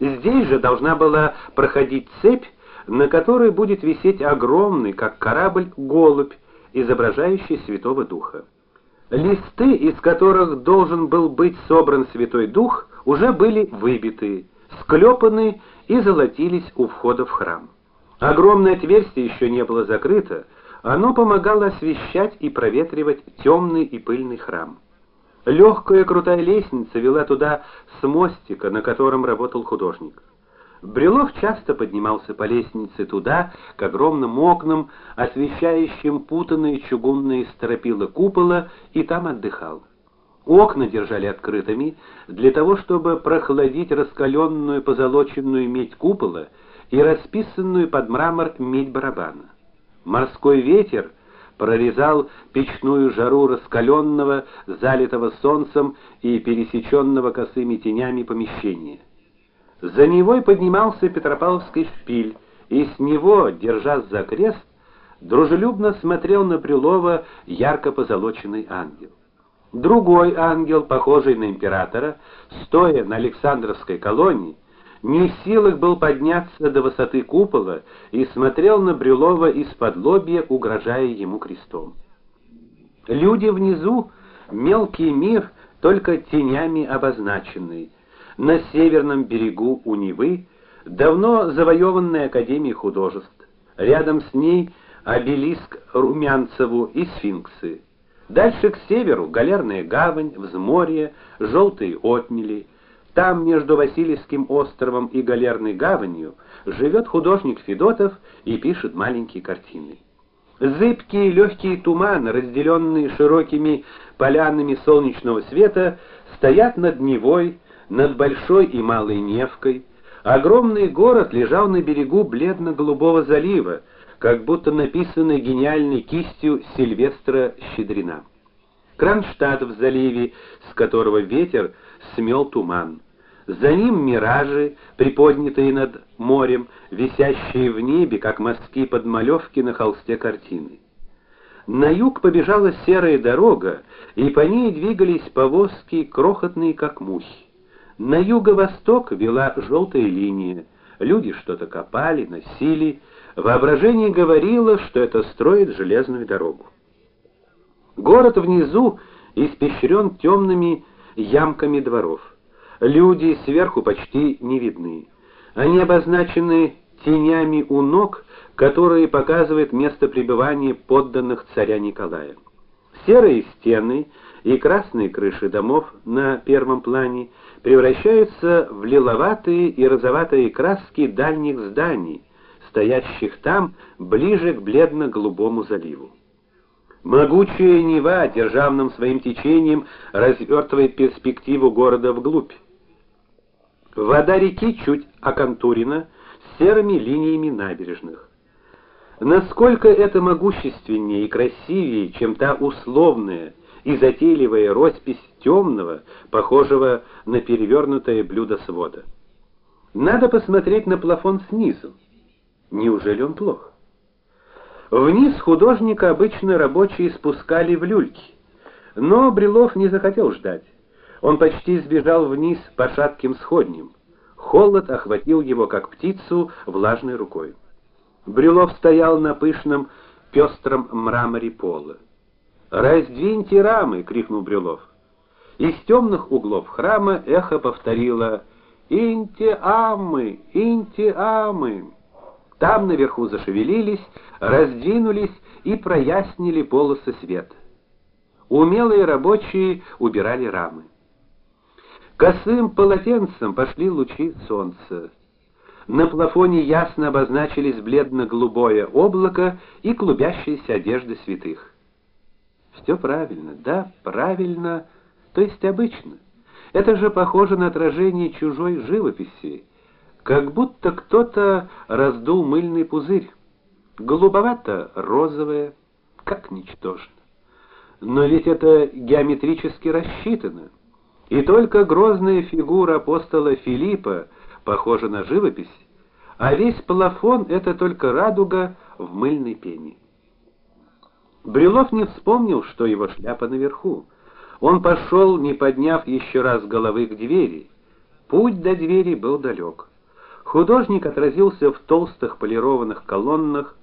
Здесь же должна была проходить цепь, на которой будет висеть огромный, как корабль, голубь, изображающий Святого Духа. Листы, из которых должен был быть собран Святой Дух, уже были выбиты, склепаны и золотились у входа в храм. Огромное отверстие еще не было закрыто, оно помогало освещать и проветривать темный и пыльный храм. Легкая крутая лестница вела туда с мостика, на котором работал художник. Брюлов часто поднимался по лестнице туда, к огромным окнам, освещающим путанные чугунные стропила купола, и там отдыхал. Окна держали открытыми для того, чтобы прохладить раскаленную позолоченную медь купола и расписанную под мрамор медь барабана. Морской ветер прорезал печную жару раскаленного, залитого солнцем и пересеченного косыми тенями помещения. За Невой поднимался Петропавловский шпиль, и с него, держась за крест, дружелюбно смотрел на Брюлова ярко позолоченный ангел. Другой ангел, похожий на императора, стоя на Александровской колонне, не в силах был подняться до высоты купола и смотрел на Брюлова из-под лобья, угрожая ему крестом. Люди внизу мелкий мир, только тенями обозначенный. На северном берегу у Невы давно завоеванная Академией художеств. Рядом с ней обелиск Румянцеву и сфинксы. Дальше к северу галерная гавань, взморье, желтые отмели. Там между Васильевским островом и Галерной гаванью живет художник Федотов и пишет маленькие картины. Зыбкие легкие туманы, разделенные широкими полянами солнечного света, стоят над Невой, над Большой и Малой Невкой. Огромный город лежал на берегу бледно-голубого залива, как будто написанный гениальной кистью Сильвестра Щедрина. Кронштадт в заливе, с которого ветер смел туман. За ним миражи, приподнятые над морем, висящие в небе, как мазки подмалевки на холсте картины. На юг побежала серая дорога, и по ней двигались повозки, крохотные как мухи. На юго-восток вела желтая линия. Люди что-то копали, носили, воображение говорило, что это строят железную дорогу. Город внизу испещрен темными ямками дворов. Люди сверху почти не видны. Они обозначены тенями у ног, которые показывают место пребывания подданных царя Николая. Серые стены и красные крыши домов на первом плане превращаются в лиловатые и розоватые краски дальних зданий, стоящих там ближе к бледно-голубому заливу. Могучая Нева державным своим течением развертывает перспективу города вглубь. Вода реки чуть оконтурена серыми линиями набережных. Насколько это могущественнее и красивее, чем та условная и затейливая роспись темного, похожего на перевернутое блюдо свода. Надо посмотреть на плафон снизу. Неужели он плох? Вниз художника обычно рабочие спускали в люльки, но Брилов не захотел ждать. Он почти сбежал вниз по шатким сходням. Холод охватил его как птицу влажной рукой. Брюлов стоял на пышном пестром мраморе пола. "Раздвиньте рамы", крикнул Брюлов. Из темных углов храма эхо повторило: "Инти-амы, инти-амы". Там наверху зашевелились, раздвинулись и прояснили полосы света. Умелые рабочие убирали рамы. Косым полотенцем пошли лучи солнца. На плафоне ясно обозначились бледно-голубое облако и клубящиеся одежды святых. Все правильно, да, правильно, то есть обычно. Это же похоже на отражение чужой живописи, как будто кто-то раздул мыльный пузырь. Голубовато-розовое, как ничтожно. Но ведь это геометрически рассчитано. И только грозная фигура апостола Филиппа похожа на живопись, а весь плафон это только радуга в мыльной пене. Брюлов не вспомнил, что его шляпа наверху. Он пошел, не подняв еще раз головы к двери. Путь до двери был далек. Художник отразился в толстых полированных колоннах,